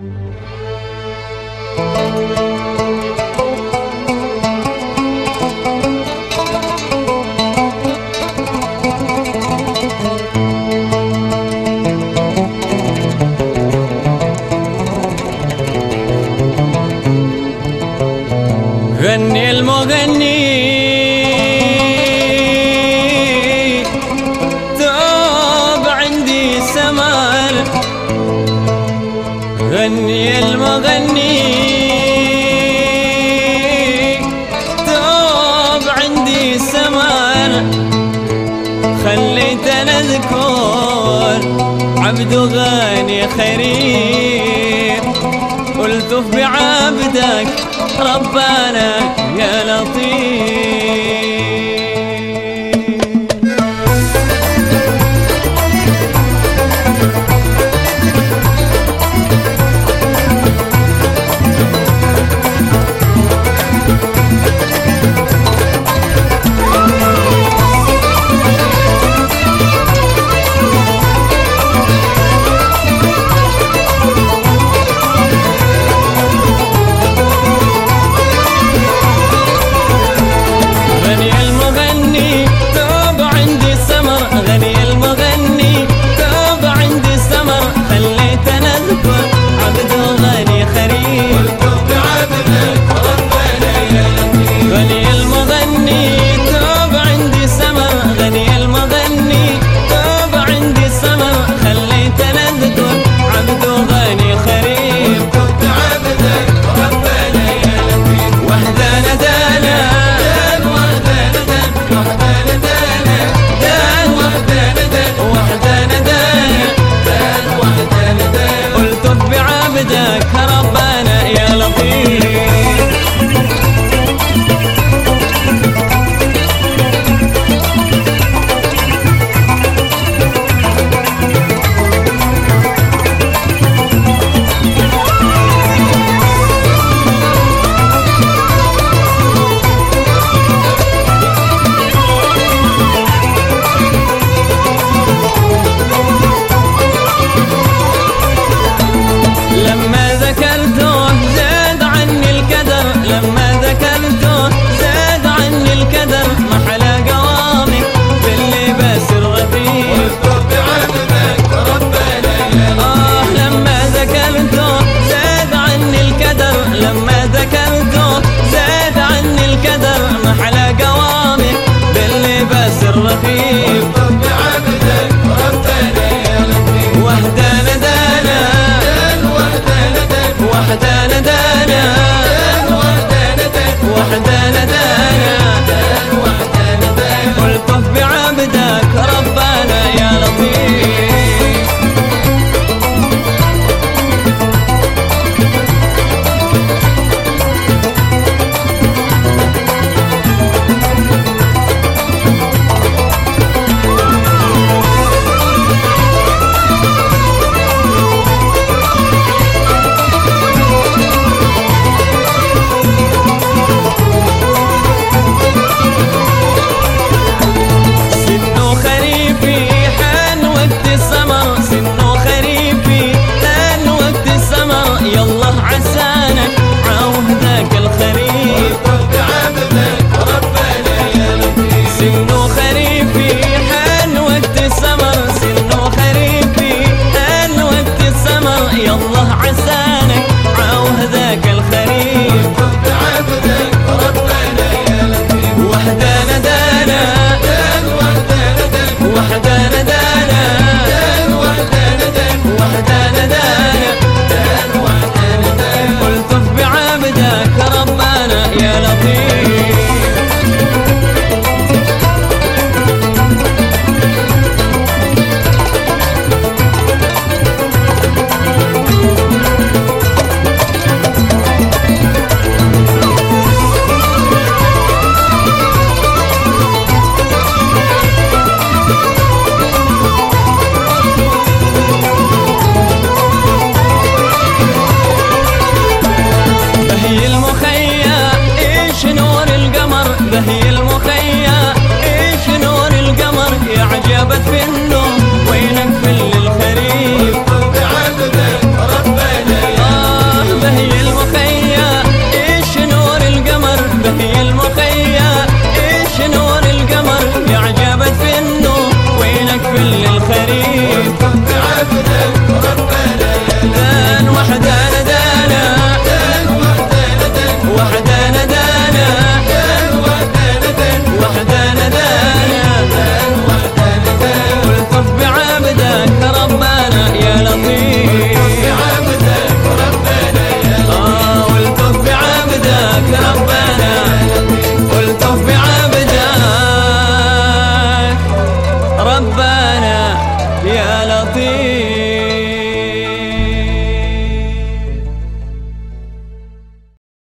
Música عبد غني خريف قلت بعبدك ربنا يا لطيف. da da da da da يالله عسانا number.